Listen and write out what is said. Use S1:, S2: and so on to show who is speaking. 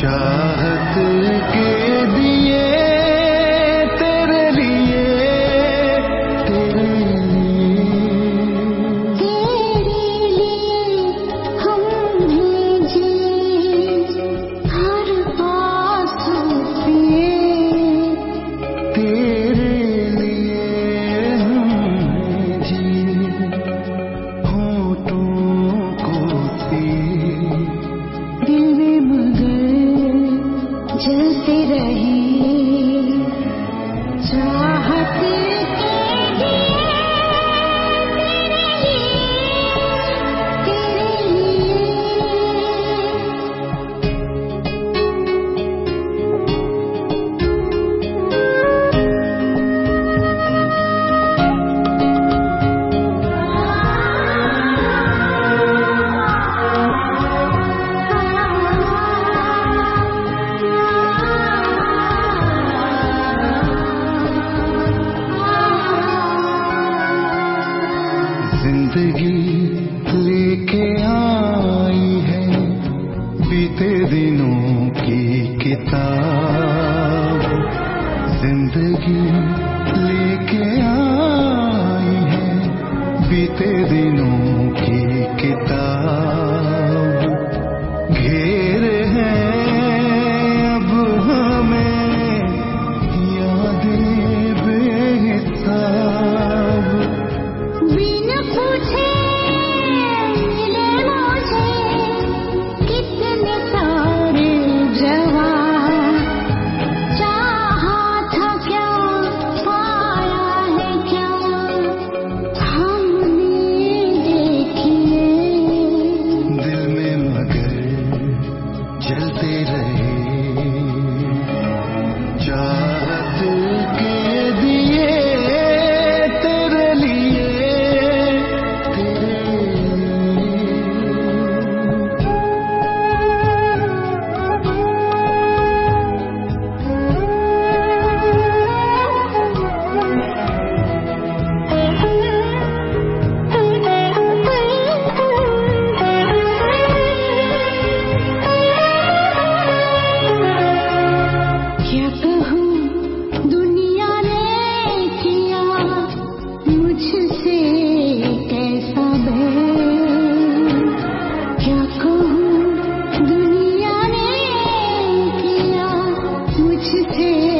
S1: child. जलती रही
S2: बीते दिनों की किताब। ज़िंदगी लेके आई है बीते दिनों की किताब।
S1: थे